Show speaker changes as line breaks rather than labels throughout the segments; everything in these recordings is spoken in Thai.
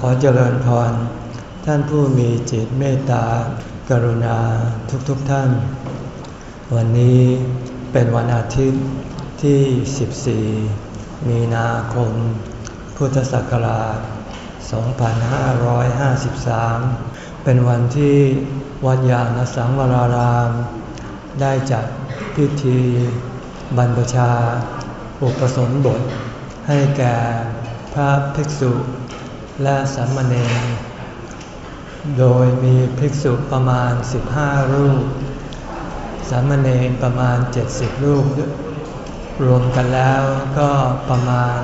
ขอเจริญพร ท่านผู้มีจิตเมตตากรุณาทุกๆทท่าน วันนี้เป็นวันอาทิตย์ที่ 14 มีนาคม พุทธศักราช 2553 เป็นวันที่วัดยาณสังวราราม ได้จัดพิธีบรรพชา อุปสมบท ให้แก่พระภิกษุ และสามเณร โดยมีภิกษุประมาณ 15 รูป สามเณรประมาณ 70 รูป รวมกันแล้วก็ประมาณ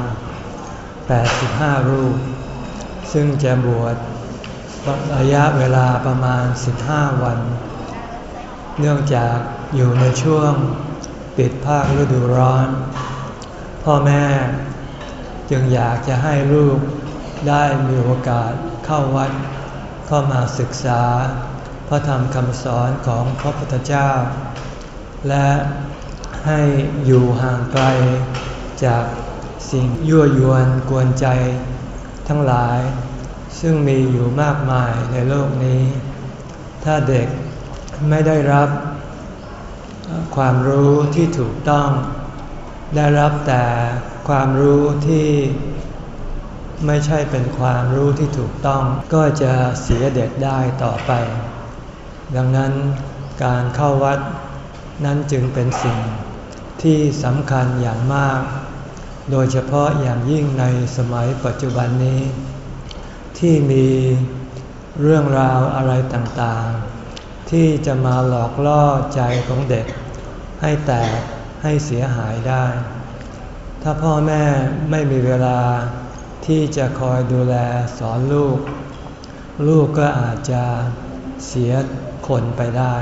85 รูป ซึ่งจะบวชระยะเวลาประมาณ 15 วัน เนื่องจากอยู่ในช่วงปิดภาคฤดูร้อน พ่อแม่จึงอยากจะให้ลูก ได้มีโอกาสเข้าวัด เข้ามาศึกษา พระธรรมคำสอนของพระพุทธเจ้า และให้อยู่ห่างไกลจากสิ่งยั่วยวนกวนใจทั้งหลาย ซึ่งมีอยู่มากมายในโลกนี้ ถ้าเด็กไม่ได้รับความรู้ที่ถูกต้อง ได้รับแต่ความรู้ที่ ไม่ใช่เป็นความรู้ที่ถูกต้อง ก็จะเสียเด็กได้ต่อไป ดังนั้นการเข้าวัดนั้นจึงเป็นสิ่งที่สำคัญอย่างมาก โดยเฉพาะอย่างยิ่งในสมัยปัจจุบันนี้ ที่มีเรื่องราวอะไรต่างๆ ที่จะมาหลอกล่อใจของเด็ก ให้แตกให้เสียหายได้ ถ้าพ่อแม่ไม่มีเวลา ที่จะคอยดูแลสอนลูก ลูกก็อาจจะเสียคนไปได้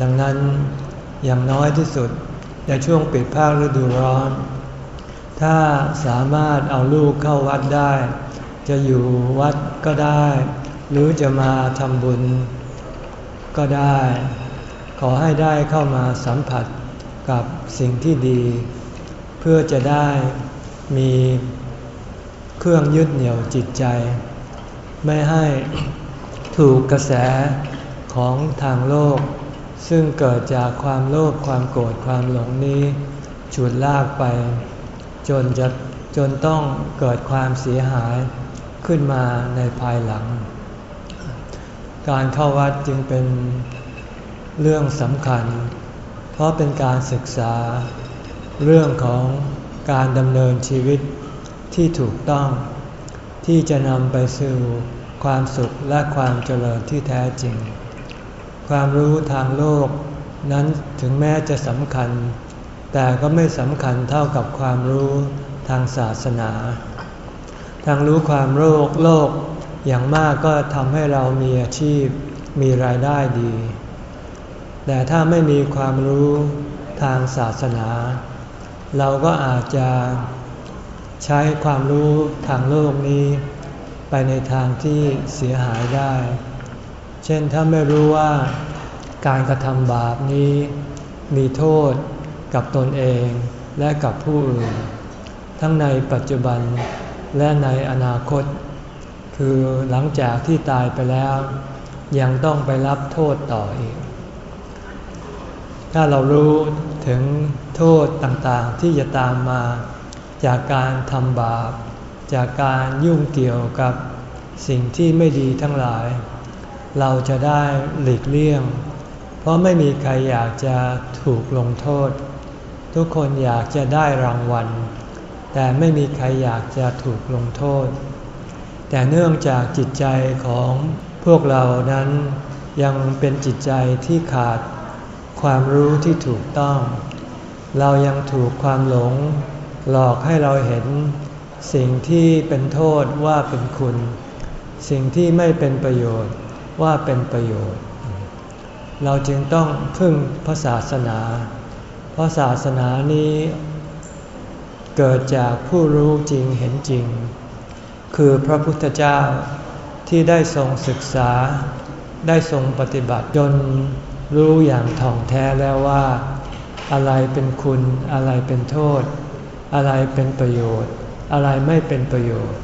ดังนั้นอย่างน้อยที่สุดในช่วงปิดภาคฤดูร้อน ถ้าสามารถเอาลูกเข้าวัดได้ จะอยู่วัดก็ได้ หรือจะมาทำบุญก็ได้ ขอให้ได้เข้ามาสัมผัสกับสิ่งที่ดี เพื่อจะได้มี เครื่องยึดเหนี่ยวจิตใจ ไม่ให้ถูกกระแสของทางโลก ซึ่งเกิดจากความโลภความโกรธความหลงนี้ฉุดลากไป จนจะจนต้องเกิดความเสียหายขึ้นมาในภายหลัง การเข้าวัดจึงเป็นเรื่องสำคัญ เพราะเป็นการศึกษาเรื่องของการดำเนินชีวิต ที่ถูกต้อง ที่จะนำไปสู่ความสุขและความเจริญที่แท้จริง ความรู้ทางโลกนั้นถึงแม้จะสำคัญ แต่ก็ไม่สำคัญเท่ากับความรู้ทางศาสนา ทางรู้ความโลกโลกอย่างมากก็ทำให้เรามีอาชีพมีรายได้ดี แต่ถ้าไม่มีความรู้ทางศาสนา เราก็อาจจะ ใช้ความรู้ทางโลกนี้ ไปในทางที่เสียหายได้ เช่นถ้าไม่รู้ว่าการกระทำบาปนี้ มีโทษกับตนเองและกับผู้อื่น ทั้งในปัจจุบันและในอนาคต คือหลังจากที่ตายไปแล้ว ยังต้องไปรับโทษต่ออีก ถ้าเรารู้ถึงโทษต่างๆที่จะตามมา จากการทำบาป จากการยุ่งเกี่ยวกับสิ่งที่ไม่ดีทั้งหลาย เราจะได้หลีกเลี่ยง เพราะไม่มีใครอยากจะถูกลงโทษ ทุกคนอยากจะได้รางวัล แต่ไม่มีใครอยากจะถูกลงโทษ แต่เนื่องจากจิตใจของพวกเรานั้นยังเป็นจิตใจที่ขาดความรู้ที่ถูกต้อง เรายังถูกความหลง หลอกให้เราเห็นสิ่งที่เป็นโทษว่าเป็นคุณ สิ่งที่ไม่เป็นประโยชน์ว่าเป็นประโยชน์ เราจึงต้องพึ่งพระศาสนา เพราะศาสนานี้เกิดจากผู้รู้จริงเห็นจริง คือพระพุทธเจ้าที่ได้ทรงศึกษา ได้ทรงปฏิบัติจนรู้อย่างท่องแท้แล้วว่า อะไรเป็นคุณอะไรเป็นโทษ อะไรเป็นประโยชน์ อะไรไม่เป็นประโยชน์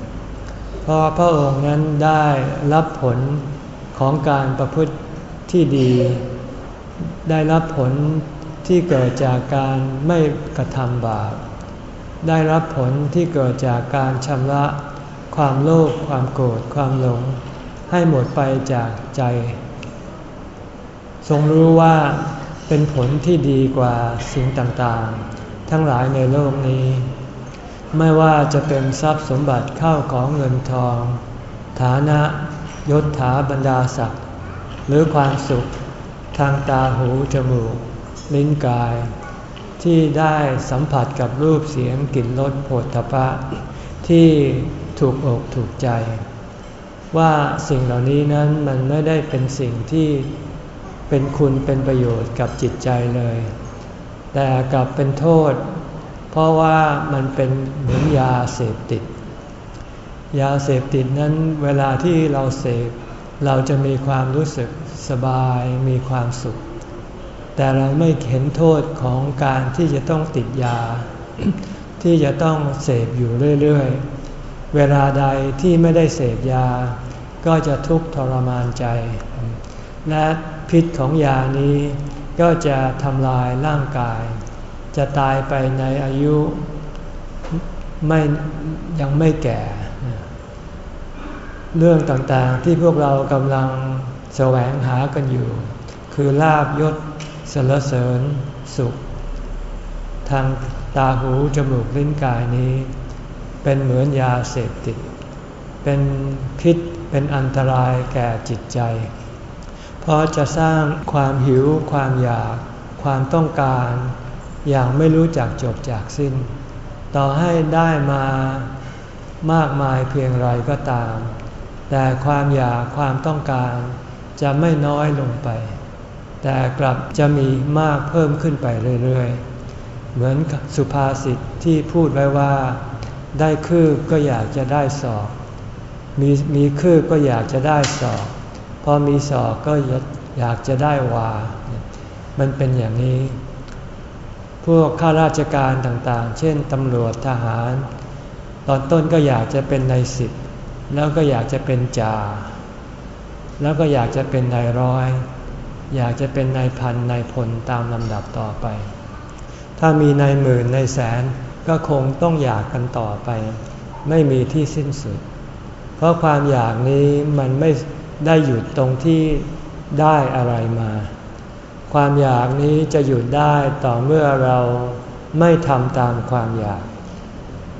เพราะพระองค์นั้นได้รับผลของการประพฤติที่ดี ได้รับผลที่เกิดจากการไม่กระทำบาป ได้รับผลที่เกิดจากการชำระความโลภความโกรธความหลง ให้หมดไปจากใจ ทรงรู้ว่าเป็นผลที่ดีกว่าสิ่งต่างๆ ทั้งหลายในโลกนี้ ไม่ว่าจะเป็นทรัพย์สมบัติเข้าของเงินทอง ฐานะยศถาบรรดาศักดิ์หรือความสุขทางตาหูจมูก ลิ้นกาย ที่ได้สัมผัสกับรูปเสียงกลิ่นรสโผฏฐพะ ที่ถูกอกถูกใจ ว่าสิ่งเหล่านี้นั้นมันไม่ได้เป็นสิ่งที่เป็นคุณเป็นประโยชน์กับจิตใจเลย แต่กลับเป็นโทษ เพราะว่ามันเป็นเหมือนยาเสพติด ยาเสพติดนั้นเวลาที่เราเสพเราจะมีความรู้สึกสบายมีความสุข แต่เราไม่เห็นโทษของการที่จะต้องติดยา ที่จะต้องเสพอยู่เรื่อยๆ เวลาใดที่ไม่ได้เสพยา ก็จะทุกข์ทรมานใจ และพิษของยานี้ ก็จะทำลายร่างกาย จะตายไปในอายุไม่ยังไม่แก่ เรื่องต่างๆที่พวกเรากำลังแสวงหากันอยู่ คือลาบยศสรรเสริญสุข ทางตาหูจมูกลิ้นกายนี้ เป็นเหมือนยาเสพติด เป็นพิษเป็นอันตรายแก่จิตใจ เพราะจะสร้างความหิว ความอยาก ความต้องการ อย่างไม่รู้จักจบจากสิ้น ต่อให้ได้มามากมายเพียงไรก็ตาม แต่ความอยากความต้องการจะไม่น้อยลงไป แต่กลับจะมีมากเพิ่มขึ้นไปเรื่อยๆ เหมือนสุภาษิตที่พูดไว้ว่า ได้คืบก็อยากจะได้สอบมีมีคืบก็อยากจะได้สอบ พอมีสอบก็อยากจะได้วา มันเป็นอย่างนี้ พวกข้าราชการต่างๆ เช่นตำรวจทหาร ตอนต้นก็อยากจะเป็นนายสิบ แล้วก็อยากจะเป็นจ่า แล้วก็อยากจะเป็นนายร้อย อยากจะเป็นนายพันนายพลตามลำดับต่อไป ถ้ามีนายหมื่นนายแสนก็คงต้องอยากกันต่อไป ไม่มีที่สิ้นสุด เพราะความอยากนี้มันไม่ ได้หยุดตรงที่ได้อะไรมา ความอยากนี้จะหยุดได้ต่อเมื่อเราไม่ทำตามความอยาก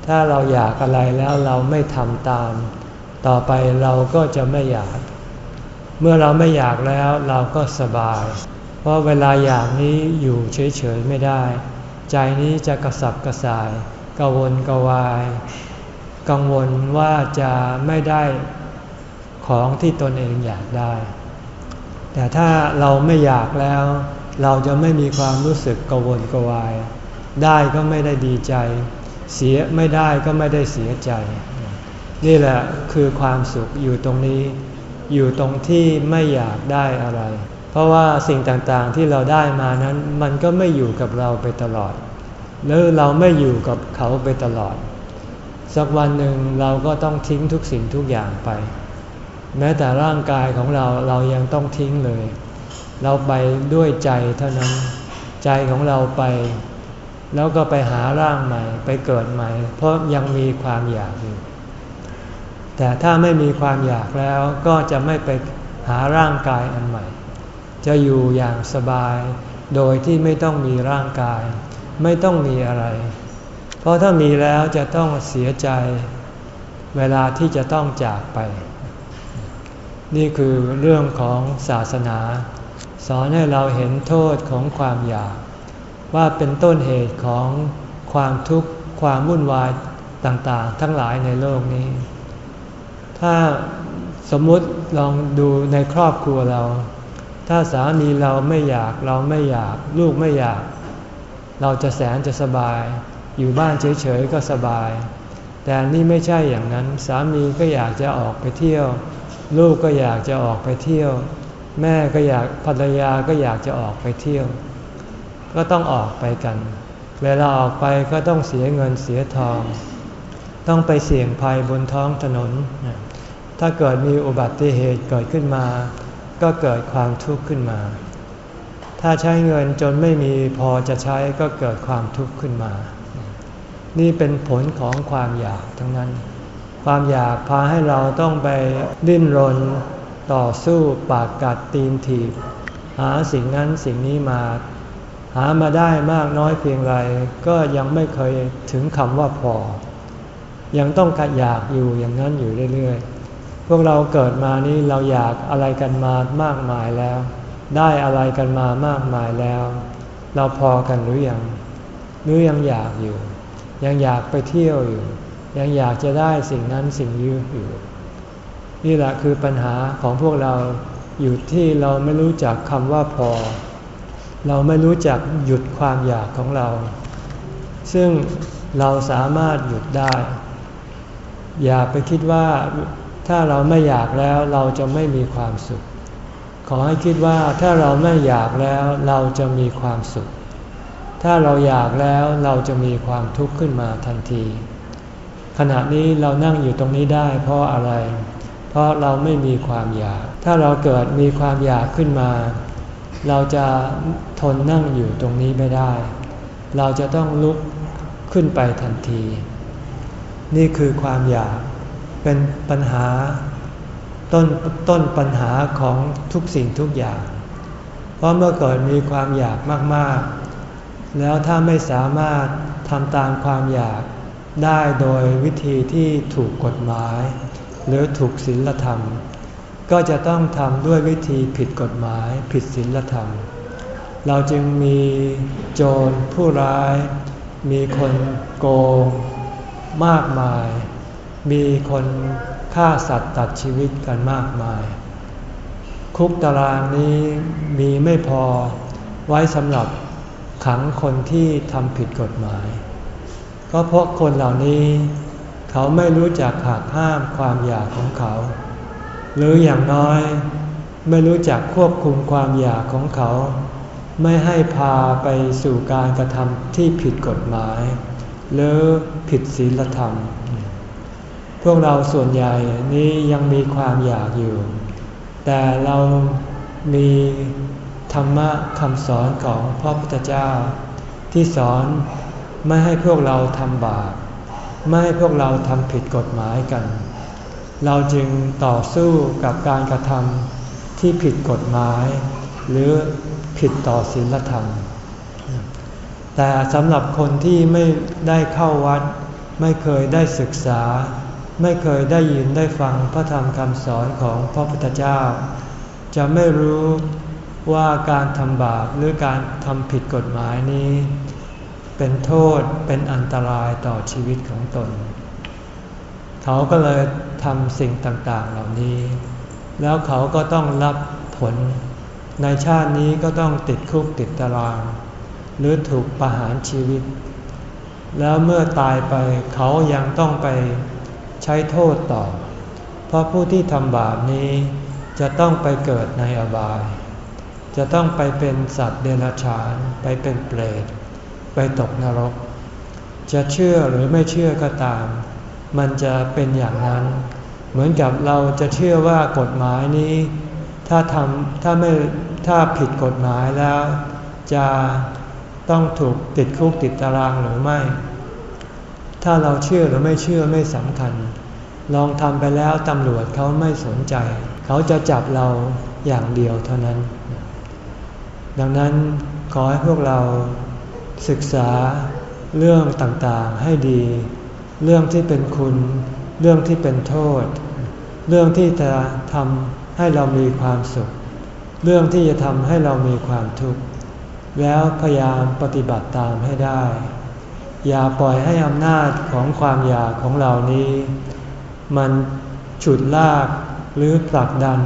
ถ้าเราอยากอะไรแล้วเราไม่ทำตาม ต่อไปเราก็จะไม่อยาก เมื่อเราไม่อยากแล้วเราก็สบาย เพราะเวลาอยากนี้อยู่เฉยๆไม่ได้ ใจนี้จะกระสับกระส่ายกระวนกวาย กังวลว่าจะไม่ได้ ของที่ตนเองอยากได้ แต่ถ้าเราไม่อยากแล้ว เราจะไม่มีความรู้สึกกวนกวาย ได้ก็ไม่ได้ดีใจ เสียไม่ได้ก็ไม่ได้เสียใจ นี่แหละคือความสุขอยู่ตรงนี้ อยู่ตรงที่ไม่อยากได้อะไร เพราะว่าสิ่งต่างๆที่เราได้มานั้น มันก็ไม่อยู่กับเราไปตลอดหรือเราไม่อยู่กับเขาไปตลอด สักวันหนึ่งเราก็ต้องทิ้งทุกสิ่งทุกอย่างไป แม้แต่ร่างกายของเราเรายังต้องทิ้งเลย เราไปด้วยใจเท่านั้น ใจของเราไป แล้วก็ไปหาร่างใหม่ ไปเกิดใหม่ เพราะยังมีความอยากอยู่ แต่ถ้าไม่มีความอยากแล้วก็จะไม่ไปหาร่างกายอันใหม่ จะอยู่อย่างสบาย โดยที่ไม่ต้องมีร่างกาย ไม่ต้องมีอะไร เพราะถ้ามีแล้วจะต้องเสียใจ เวลาที่จะต้องจากไป นี่คือเรื่องของศาสนา สอนให้เราเห็นโทษของความอยาก ว่าเป็นต้นเหตุของความทุกข์ความวุ่นวายต่างๆ ทั้งหลายในโลกนี้ ถ้าสมมุติลองดูในครอบครัวเรา ถ้าสามีเราไม่อยากเราไม่อยาก ลูกไม่อยาก เราจะแสนจะสบาย อยู่บ้านเฉยๆก็สบาย แต่นี่ไม่ใช่อย่างนั้น สามีก็อยากจะออกไปเที่ยว ลูกก็อยากจะออกไปเที่ยว แม่ก็อยากภรรยาก็อยากจะออกไปเที่ยว ก็ต้องออกไปกัน เวลาออกไปก็ต้องเสียเงินเสียทอง ต้องไปเสี่ยงภัยบนท้องถนน ถ้าเกิดมีอุบัติเหตุเกิดขึ้นมา ก็เกิดความทุกข์ขึ้นมา ถ้าใช้เงินจนไม่มีพอจะใช้ก็เกิดความทุกข์ขึ้นมา นี่เป็นผลของความอยากทั้งนั้น ความอยากพาให้เราต้องไปดิ้นรนต่อสู้ปากกัดตีนถีบ หาสิ่งนั้นสิ่งนี้มา หามาได้มากน้อยเพียงไร ก็ยังไม่เคยถึงคำว่าพอ ยังต้องกัดอยากอยู่อย่างนั้นอยู่เรื่อยๆ พวกเราเกิดมานี้เราอยากอะไรกันมามากมายแล้ว ได้อะไรกันมามากมายแล้ว เราพอกันหรือยังหรือยังอยากอยู่ ยังอยากไปเที่ยวอยู่ ยังอยากจะได้สิ่งนั้นสิ่งนี้อยู่ นี่แหละคือปัญหาของพวกเราอยู่ที่เราไม่รู้จักคำว่าพอ เราไม่รู้จักหยุดความอยากของเรา ซึ่งเราสามารถหยุดได้ อย่าไปคิดว่าถ้าเราไม่อยากแล้วเราจะไม่มีความสุข ขอให้คิดว่าถ้าเราไม่อยากแล้วเราจะมีความสุข ถ้าเราอยากแล้วเราจะมีความทุกข์ขึ้นมาทันที ขณะนี้เรานั่งอยู่ตรงนี้ได้เพราะอะไร เพราะเราไม่มีความอยาก ถ้าเราเกิดมีความอยากขึ้นมา เราจะทนนั่งอยู่ตรงนี้ไม่ได้ เราจะต้องลุกขึ้นไปทันที นี่คือความอยากเป็นปัญหาต้นต้นปัญหาของทุกสิ่งทุกอย่าง เพราะเมื่อเกิดมีความอยากมาก ๆ แล้วถ้าไม่สามารถทำตามความอยาก ได้โดยวิธีที่ถูกกฎหมาย หรือถูกศีลธรรม ก็จะต้องทำด้วยวิธีผิดกฎหมายผิดศีลธรรม เราจึงมีโจรผู้ร้าย มีคนโกง มากมาย มีคนฆ่าสัตว์ตัดชีวิตกันมากมาย คุกตารางนี้มีไม่พอไว้สำหรับขังคนที่ทำผิดกฎหมาย ก็เพราะคนเหล่านี้ เขาไม่รู้จักหักห้ามความอยากของเขา หรืออย่างน้อย ไม่รู้จักควบคุมความอยากของเขา ไม่ให้พาไปสู่การกระทำที่ผิดกฎหมาย หรือผิดศีลธรรม พวกเราส่วนใหญ่นี้ยังมีความอยากอยู่ แต่เรามีธรรมะคำสอนของพระพุทธเจ้า ที่สอน ไม่ให้พวกเราทำบาปไม่ให้พวกเราทำผิดกฎหมายกัน เราจึงต่อสู้กับการกระทำที่ผิดกฎหมาย หรือผิดต่อศีลธรรม แต่สำหรับคนที่ไม่ได้เข้าวัด ไม่เคยได้ศึกษา ไม่เคยได้ยินได้ฟังพระธรรมคำสอนของพระพุทธเจ้า จะไม่รู้ว่าการทำบาปหรือการทำผิดกฎหมายนี้ เป็นโทษเป็นอันตรายต่อชีวิตของตน เขาก็เลยทำสิ่งต่างๆเหล่านี้ แล้วเขาก็ต้องรับผล ในชาตินี้ก็ต้องติดคุกติดตาราง หรือถูกประหารชีวิต แล้วเมื่อตายไปเขายังต้องไปใช้โทษต่อ เพราะผู้ที่ทำบาปนี้จะต้องไปเกิดในอบาย จะต้องไปเป็นสัตว์เดรัจฉาน ไปเป็นเปรต ไปตกนรก จะเชื่อหรือไม่เชื่อก็ตาม มันจะเป็นอย่างนั้น เหมือนกับเราจะเชื่อว่ากฎหมายนี้ ถ้าทำถ้าไม่ถ้าผิดกฎหมายแล้ว จะต้องถูกติดคุกติดตารางหรือไม่ ถ้าเราเชื่อหรือไม่เชื่อไม่สำคัญ ลองทำไปแล้วตำรวจเขาไม่สนใจ เขาจะจับเราอย่างเดียวเท่านั้น ดังนั้นขอให้พวกเรา ศึกษาเรื่องต่างๆให้ดี เรื่องที่เป็นคุณ เรื่องที่เป็นโทษ เรื่องที่จะทำให้เรามีความสุข เรื่องที่จะทำให้เรามีความทุกข์ แล้วพยายามปฏิบัติตามให้ได้ อย่าปล่อยให้อำนาจของความอยากของเรานี้ มันฉุดลากหรือผลักดัน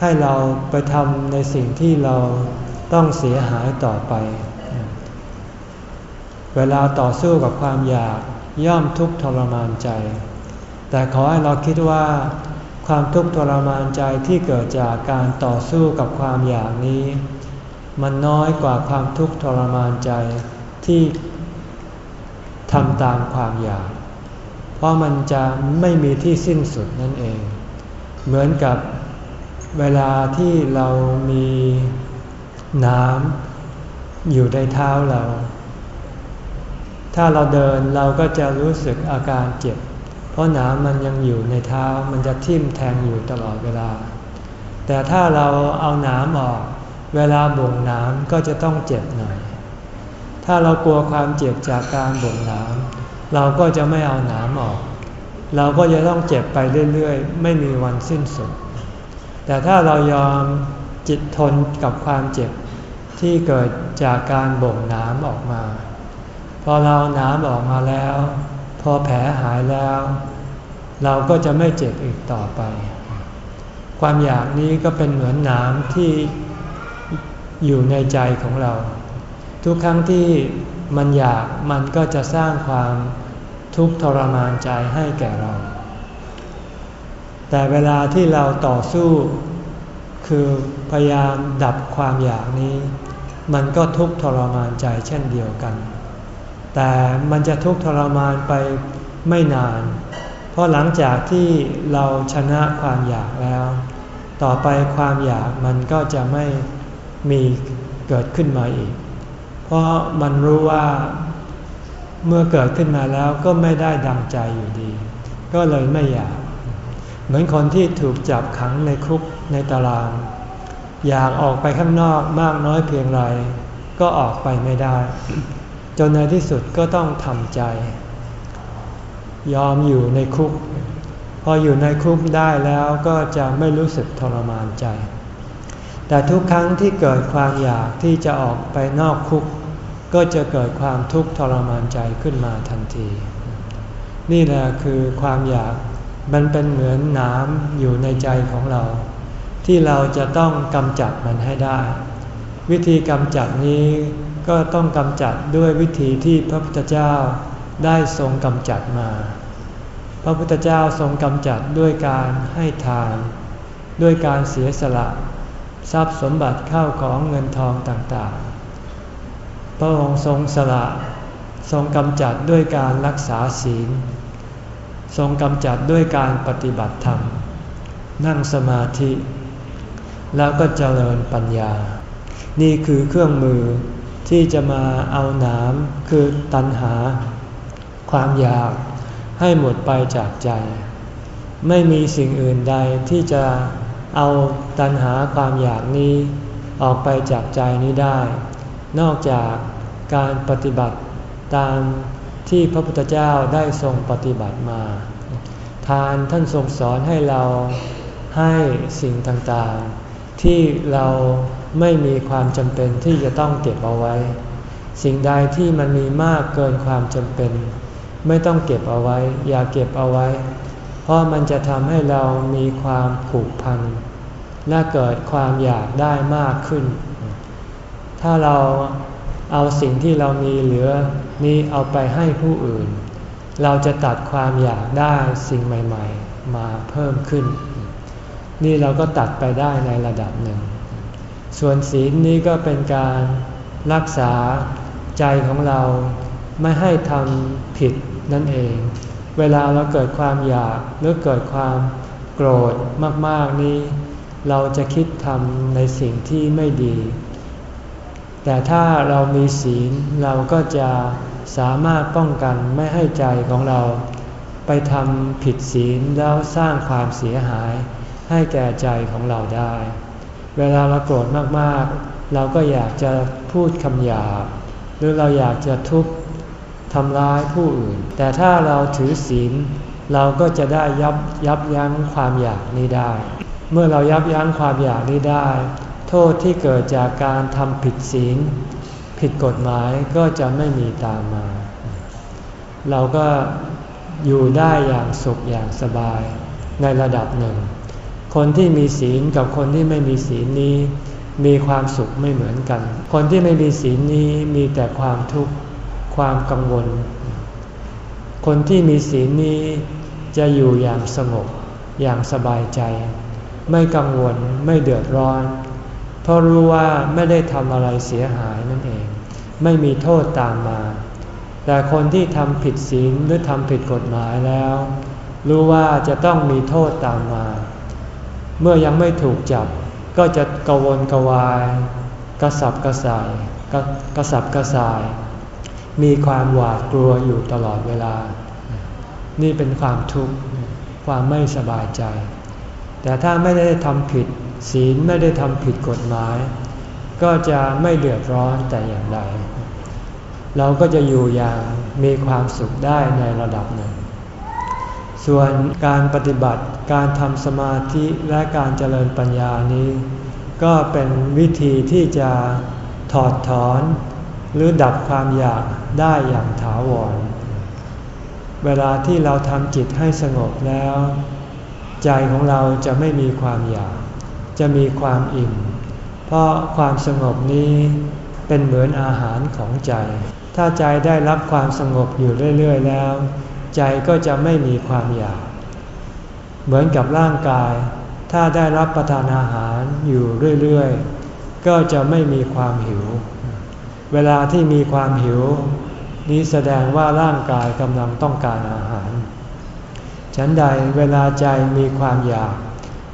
ให้เราไปทำในสิ่งที่เราต้องเสียหายต่อไป เวลาต่อสู้กับความอยากย่อมทุกข์ทรมานใจ แต่ขอให้เราคิดว่า ความทุกข์ทรมานใจที่เกิดจากการต่อสู้กับความอยากนี้ มันน้อยกว่าความทุกข์ทรมานใจที่ทำตามความอยาก เพราะมันจะไม่มีที่สิ้นสุดนั่นเอง เหมือนกับเวลาที่เรามีน้ำอยู่ในเท้าเรา ถ้าเราเดินเราก็จะรู้สึกอาการเจ็บ เพราะหน้ำมันยังอยู่ในเท้ามันจะทิ่มแทงอยู่ตลอดเวลา แต่ถ้าเราเอาหน้ำออก เวลาบ่งน้ำก็จะต้องเจ็บหน่อย ถ้าเรากลัวความเจ็บจากการบ่งน้ำเราก็จะไม่เอาหน้ำออก เราก็จะต้องเจ็บไปเรื่อยๆ ไม่มีวันสิ้นสุด แต่ถ้าเรายอมจิตทนกับความเจ็บที่เกิดจากการบ่งน้ำออกมา พอเราหน้ำออกมาแล้ว พอแผลหายแล้ว เราก็จะไม่เจ็บอีกต่อไป ความอยากนี้ก็เป็นเหมือนหน้ำที่อยู่ในใจของเรา ทุกครั้งที่มันอยากมันก็จะสร้างความทุกข์ทรมานใจให้แก่เรา แต่เวลาที่เราต่อสู้ คือพยายามดับความอยากนี้ มันก็ทุกข์ทรมานใจเช่นเดียวกัน แต่มันจะทุกข์ทรมานไปไม่นาน เพราะหลังจากที่เราชนะความอยากแล้ว ต่อไปความอยากมันก็จะไม่มีเกิดขึ้นมาอีก เพราะมันรู้ว่าเมื่อเกิดขึ้นมาแล้วก็ไม่ได้ดังใจอยู่ดี ก็เลยไม่อยาก เหมือนคนที่ถูกจับขังในคุกในตาราง อยากออกไปข้างนอกมากน้อยเพียงไร ก็ออกไปไม่ได้ จนในที่สุดก็ต้องทำใจ ยอมอยู่ในคุก พออยู่ในคุกได้แล้วก็จะไม่รู้สึกทรมานใจ แต่ทุกครั้งที่เกิดความอยากที่จะออกไปนอกคุก ก็จะเกิดความทุกข์ทรมานใจขึ้นมาทันที นี่แหละคือความอยากมันเป็นเหมือนน้ำอยู่ในใจของเรา ที่เราจะต้องกำจัดมันให้ได้ วิธีกำจัดนี้ ก็ต้องกำจัดด้วยวิธีที่พระพุทธเจ้าได้ทรงกำจัดมา พระพุทธเจ้าทรงกำจัดด้วยการให้ทาน ด้วยการเสียสละ ทรัพย์สมบัติเข้าของเงินทองต่างๆ พระองค์ทรงสละทรงกำจัดด้วยการรักษาศีล ทรงกำจัดด้วยการปฏิบัติธรรม นั่งสมาธิ แล้วก็เจริญปัญญา นี่คือเครื่องมือ ที่จะมาเอาหนามคือตัณหา ความอยากให้หมดไปจากใจ ไม่มีสิ่งอื่นใดที่จะเอาตัณหาความอยากนี้ออกไปจากใจนี้ได้ นอกจากการปฏิบัติตามที่พระพุทธเจ้าได้ทรงปฏิบัติมา ทานท่านทรงสอนให้เราให้สิ่งต่างๆ ที่เรา ไม่มีความจำเป็นที่จะต้องเก็บเอาไว้ สิ่งใดที่มันมีมากเกินความจำเป็น ไม่ต้องเก็บเอาไว้ อย่าเก็บเอาไว้ เพราะมันจะทำให้เรามีความผูกพันและเกิดความอยากได้มากขึ้น ถ้าเราเอาสิ่งที่เรามีเหลือนี้เอาไปให้ผู้อื่น เราจะตัดความอยากได้สิ่งใหม่ ๆ มาเพิ่มขึ้น นี่เราก็ตัดไปได้ในระดับหนึ่ง ส่วนศีลนี้ก็เป็นการรักษาใจของเราไม่ให้ทำผิดนั่นเอง เวลาเราเกิดความอยากหรือเกิดความโกรธมากๆนี้ เราจะคิดทำในสิ่งที่ไม่ดี แต่ถ้าเรามีศีลเราก็จะสามารถป้องกันไม่ให้ใจของเรา ไปทำผิดศีลแล้วสร้างความเสียหายให้แก่ใจของเราได้ เวลาเราโกรธมากๆ เราก็อยากจะพูดคำหยาบหรือเราอยากจะทุบทำร้ายผู้อื่น แต่ถ้าเราถือศีลเราก็จะได้ยับยับยั้งความอยากนี้ได้ เมื่อเรายับยั้งความอยากนี้ได้ โทษที่เกิดจากการทำผิดศีล ผิดกฎหมายก็จะไม่มีตามมา เราก็อยู่ได้อย่างสุขอย่างสบายในระดับหนึ่ง คนที่มีศีลกับคนที่ไม่มีศีลนี้ มีความสุขไม่เหมือนกัน คนที่ไม่มีศีลนี้มีแต่ความทุกข์ความกังวล คนที่มีศีลนี้จะอยู่อย่างสงบอย่างสบายใจ ไม่กังวลไม่เดือดร้อน เพราะรู้ว่าไม่ได้ทำอะไรเสียหายนั่นเอง ไม่มีโทษตามมา แต่คนที่ทำผิดศีลหรือทำผิดกฎหมายแล้ว รู้ว่าจะต้องมีโทษตามมา เมื่อยังไม่ถูกจับ ก็จะกวนกวาย กระสับกระส่ายกระกระสับกระส่าย มีความหวาดกลัวอยู่ตลอดเวลา นี่เป็นความทุกข์ความไม่สบายใจ แต่ถ้าไม่ได้ทำผิด ศีลไม่ได้ทำผิดกฎหมาย ก็จะไม่เดือดร้อนแต่อย่างใดเราก็จะอยู่อย่างมีความสุขได้ในระดับหนึ่ง ส่วนการปฏิบัติ การทำสมาธิและการเจริญปัญญานี้ ก็เป็นวิธีที่จะถอดถอน หรือดับความอยากได้อย่างถาวร เวลาที่เราทำจิตให้สงบแล้ว ใจของเราจะไม่มีความอยาก จะมีความอิ่ม เพราะความสงบนี้เป็นเหมือนอาหารของใจ ถ้าใจได้รับความสงบอยู่เรื่อย ๆ แล้ว ใจก็จะไม่มีความอยาก เหมือนกับร่างกาย ถ้าได้รับประทานอาหารอยู่เรื่อยๆ ก็จะไม่มีความหิว เวลาที่มีความหิว นี้แสดงว่าร่างกายกำลังต้องการอาหาร ฉันใดเวลาใจมีความอยาก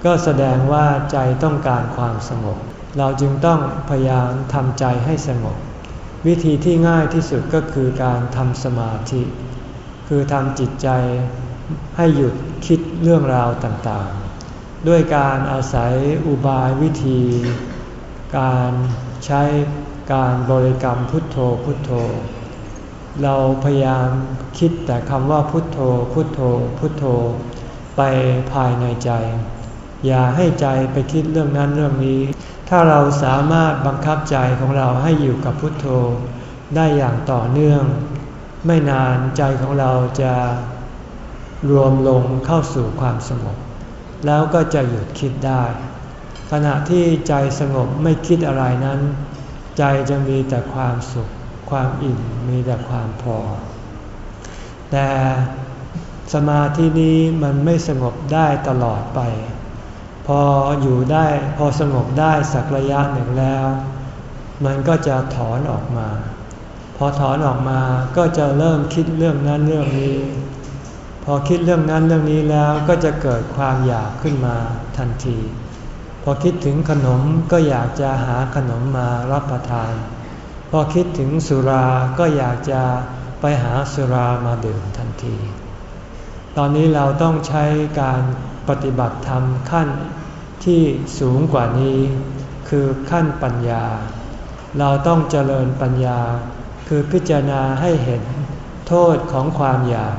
ก็แสดงว่าใจต้องการความสงบ เราจึงต้องพยายามทำใจให้สงบ วิธีที่ง่ายที่สุดก็คือการทำสมาธิ คือทำจิตใจ ให้หยุดคิดเรื่องราวต่างๆ ด้วยการอาศัยอุบายวิธี การใช้การบริกรรมพุทโธพุทโธ เราพยายามคิดแต่คำว่าพุทโธพุทโธพุทโธ ไปภายในใจ อย่าให้ใจไปคิดเรื่องนั้นเรื่องนี้ ถ้าเราสามารถบังคับใจของเราให้อยู่กับพุทโธ ได้อย่างต่อเนื่อง ไม่นานใจของเราจะ รวมลงเข้าสู่ความสงบ แล้วก็จะหยุดคิดได้ ขณะที่ใจสงบไม่คิดอะไรนั้น ใจจะมีแต่ความสุข ความอิ่มมีแต่ความพอ แต่สมาธินี้มันไม่สงบได้ตลอดไป พออยู่ได้พอสงบได้สักระยะหนึ่งแล้ว มันก็จะถอนออกมา พอถอนออกมาก็จะเริ่มคิดเรื่องนั้นเรื่องนี้ พอคิดเรื่องนั้นเรื่องนี้แล้วก็จะเกิดความอยากขึ้นมาทันที พอคิดถึงขนมก็อยากจะหาขนมมารับประทาน พอคิดถึงสุราก็อยากจะไปหาสุรามาดื่มทันที ตอนนี้เราต้องใช้การปฏิบัติธรรมขั้นที่สูงกว่านี้ คือขั้นปัญญา เราต้องเจริญปัญญา คือพิจารณาให้เห็นโทษของความอยาก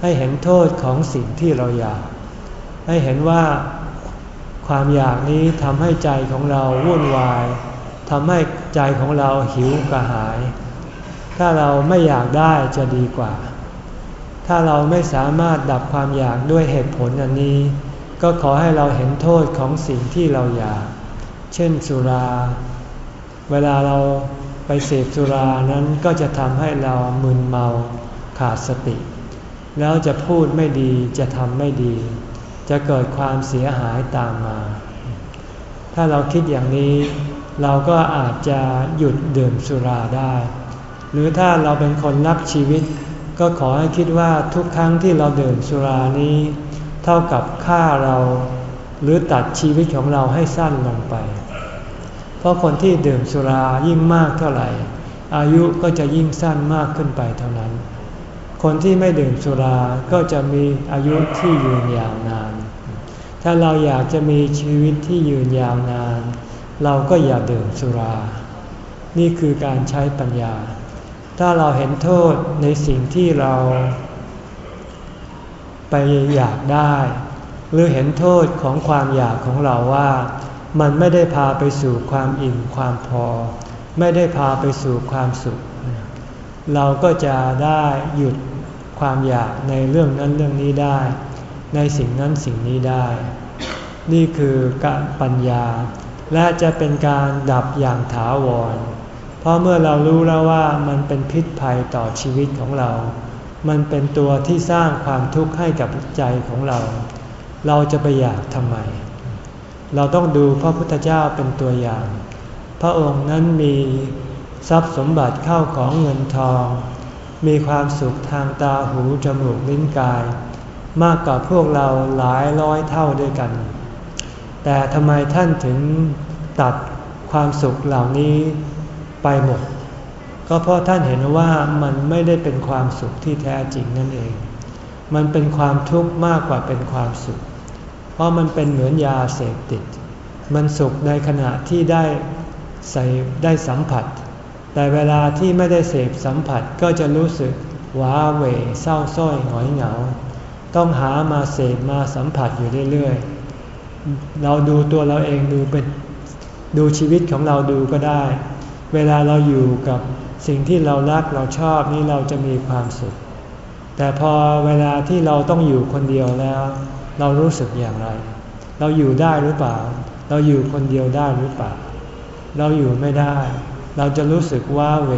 ให้เห็นโทษของสิ่งที่เราอยาก ให้เห็นว่าความอยากนี้ทำให้ใจของเราวุ่นวายทำให้ใจของเราหิวกระหาย ถ้าเราไม่อยากได้จะดีกว่า ถ้าเราไม่สามารถดับความอยากด้วยเหตุผลอันนี้ ก็ขอให้เราเห็นโทษของสิ่งที่เราอยาก เช่นสุรา เวลาเราไปเสพสุรานั้นก็จะทำให้เรามึนเมาขาดสติ แล้วจะพูดไม่ดีจะทำไม่ดี จะเกิดความเสียหายตามมา ถ้าเราคิดอย่างนี้ เราก็อาจจะหยุดดื่มสุราได้ หรือถ้าเราเป็นคนรักชีวิต ก็ขอให้คิดว่าทุกครั้งที่เราดื่มสุรานี้ เท่ากับฆ่าเรา หรือตัดชีวิตของเราให้สั้นลงไป เพราะคนที่ดื่มสุรายิ่งมากเท่าไหร่ อายุก็จะยิ่งสั้นมากขึ้นไปเท่านั้น คนที่ไม่ดื่มสุราก็จะมีอายุที่ยืนยาวนาน ถ้าเราอยากจะมีชีวิตที่ยืนยาวนาน เราก็อย่าดื่มสุรา นี่คือการใช้ปัญญา ถ้าเราเห็นโทษในสิ่งที่เรา ไปอยากได้ หรือเห็นโทษของความอยากของเราว่ามันไม่ได้พาไปสู่ความอิ่มความพอ ไม่ได้พาไปสู่ความสุข เราก็จะได้หยุดความอยากในเรื่องนั้นเรื่องนี้ได้ ในสิ่งนั้นสิ่งนี้ได้ นี่คือการปัญญา และจะเป็นการดับอย่างถาวร เพราะเมื่อเรารู้แล้วว่ามันเป็นพิษภัยต่อชีวิตของเรา มันเป็นตัวที่สร้างความทุกข์ให้กับใจของเรา เราจะไปอยากทำไม เราต้องดูพระพุทธเจ้าเป็นตัวอย่าง พระองค์นั้นมี ทรัพย์สมบัติเข้าของเงินทอง มีความสุขทางตาหูจมูกลิ้นกาย มากกว่าพวกเราหลายร้อยเท่าด้วยกัน แต่ทำไมท่านถึงตัดความสุขเหล่านี้ไปหมด ก็เพราะท่านเห็นว่ามันไม่ได้เป็นความสุขที่แท้จริงนั่นเอง มันเป็นความทุกข์มากกว่าเป็นความสุข เพราะมันเป็นเหมือนยาเสพติด มันสุขในขณะที่ได้ใส่ได้สัมผัส แต่เวลาที่ไม่ได้เสพสัมผัสก็จะรู้สึกว้าเหวเศร้าส้อยหงอยเหงา ต้องหามาเสพมาสัมผัสอยู่เรื่อยๆ เราดูตัวเราเองดูเป็นดูชีวิตของเราดูก็ได้ เวลาเราอยู่กับสิ่งที่เรารักเราชอบนี่เราจะมีความสุข แต่พอเวลาที่เราต้องอยู่คนเดียวแล้ว เรารู้สึกอย่างไร เราอยู่ได้หรือเปล่า เราอยู่คนเดียวได้หรือเปล่า เราอยู่ไม่ได้ เราจะรู้สึกว่าเว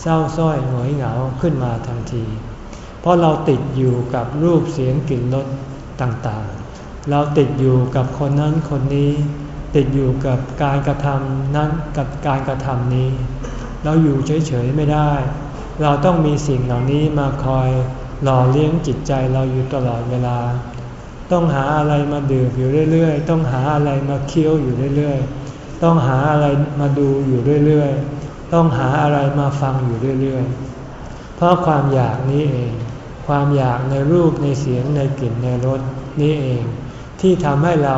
เศร้าส้อยหงอยเหงาขึ้นมาทันที เพราะเราติดอยู่กับรูปเสียงกลิ่นรสต่างๆ เราติดอยู่กับคนนั้นคนนี้ ติดอยู่กับการกระทำนั้นกับการกระทำนี้ เราอยู่เฉยๆไม่ได้ เราต้องมีสิ่งเหล่านี้มาคอยหล่อเลี้ยงจิตใจเราอยู่ตลอดเวลา ต้องหาอะไรมาดื่มอยู่เรื่อยๆ ต้องหาอะไรมาเคี้ยวอยู่เรื่อยๆ ต้องหาอะไรมาดูอยู่เรื่อยๆ ต้องหาอะไรมาฟังอยู่เรื่อยๆ เพราะความอยากนี้เอง ความอยากในรูปในเสียงในกลิ่นในรสนี้เอง ที่ทำให้เรา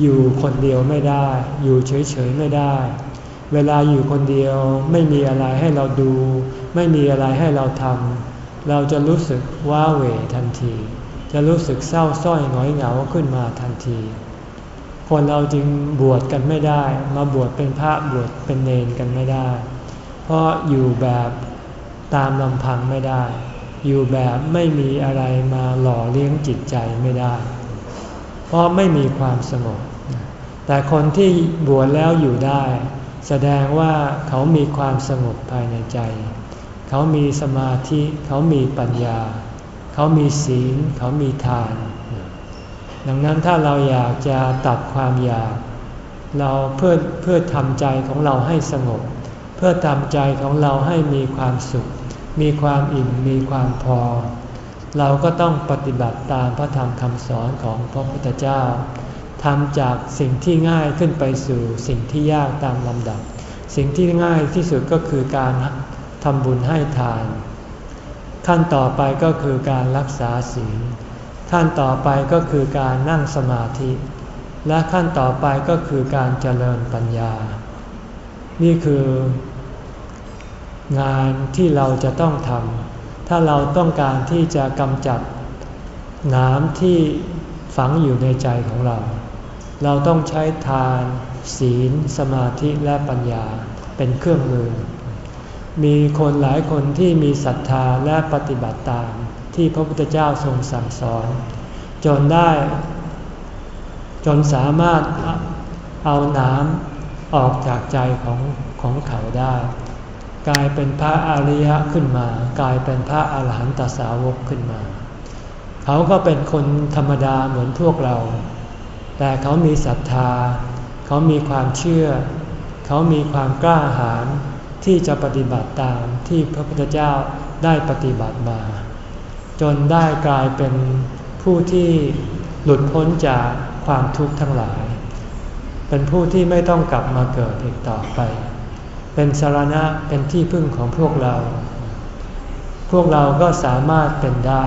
อยู่คนเดียวไม่ได้ อยู่เฉยๆไม่ได้ เวลาอยู่คนเดียวไม่มีอะไรให้เราดู ไม่มีอะไรให้เราทำเราจะรู้สึกว้าเหวทันที จะรู้สึกเศร้าส้อยหงอยเหงาขึ้นมาทันที คนเราจึงบวชกันไม่ได้ มาบวชเป็นพระบวชเป็นเนนกันไม่ได้ เพราะอยู่แบบตามลำพังไม่ได้ อยู่แบบไม่มีอะไรมาหล่อเลี้ยงจิตใจไม่ได้ เพราะไม่มีความสงบแต่คนที่บวชแล้วอยู่ได้ แสดงว่าเขามีความสงบภายในใจ เขามีสมาธิ เขามีปัญญา เขามีศีล เขามีทาน ดังนั้นถ้าเราอยากจะตัดความอยาก เราเพื่อเพื่อทำใจของเราให้สงบ เพื่อทำใจของเราให้มีความสุข มีความอิ่มมีความพอ เราก็ต้องปฏิบัติตามพระธรรมคำสอนของพระพุทธเจ้าทำจากสิ่งที่ง่ายขึ้นไปสู่สิ่งที่ยากตามลำดับ สิ่งที่ง่ายที่สุดก็คือการทำบุญให้ทาน ขั้นต่อไปก็คือการรักษาศีล ขั้นต่อไปก็คือการนั่งสมาธิ และขั้นต่อไปก็คือการเจริญปัญญา นี่คืองานที่เราจะต้องทำถ้าเราต้องการที่จะกำจัดน้ำที่ฝังอยู่ในใจของเรา เราต้องใช้ทาน ศีล สมาธิและปัญญาเป็นเครื่องมือ มีคนหลายคนที่มีศรัทธาและปฏิบัติตาม ที่พระพุทธเจ้าทรงสั่งสอน จนได้ จนสามารถเอาน้ำออกจากใจของของเขาได้ กลายเป็นพระอริยะขึ้นมา กลายเป็นพระอาหารหันตสาวกขึ้นมา เขาก็เป็นคนธรรมดาเหมือนพวกเรา แต่เขามีศรัทธา เขามีความเชื่อ เขามีความกล้าหาญที่จะปฏิบัติตามที่พระพุทธเจ้าได้ปฏิบัติมา จนได้กลายเป็นผู้ที่หลุดพ้นจากความทุกข์ทั้งหลาย เป็นผู้ที่ไม่ต้องกลับมาเกิดอีกต่อไป เป็นสารณะเป็นที่พึ่งของพวกเรา พวกเราก็สามารถเป็นได้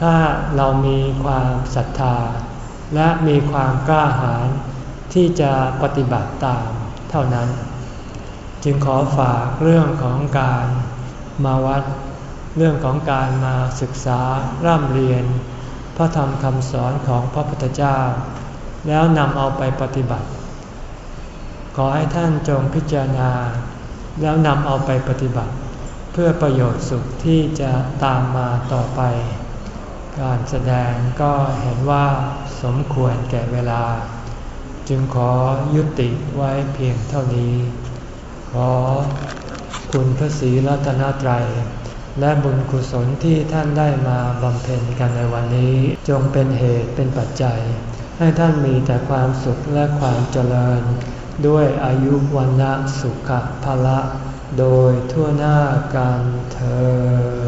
ถ้าเรามีความศรัทธา และมีความกล้าหาญที่จะปฏิบัติตามเท่านั้น จึงขอฝากเรื่องของการมาวัด เรื่องของการมาศึกษาร่ำเรียน พระธรรมคำสอนของพระพุทธเจ้า แล้วนำเอาไปปฏิบัติ ขอให้ท่านจงพิจารณา แล้วนำเอาไปปฏิบัติ เพื่อประโยชน์สุขที่จะตามมาต่อไป การแสดงก็เห็นว่าสมควรแก่เวลา จึงขอยุติไว้เพียงเท่านี้ ขอคุณพระศรีรัตนตรัย และบุญกุศลที่ท่านได้มาบำเพ็ญกันในวันนี้ จงเป็นเหตุเป็นปัจจัย ให้ท่านมีแต่ความสุขและความเจริญ ด้วยอายุวันะสุขภะละ โดยทั่วหน้ากันเธอ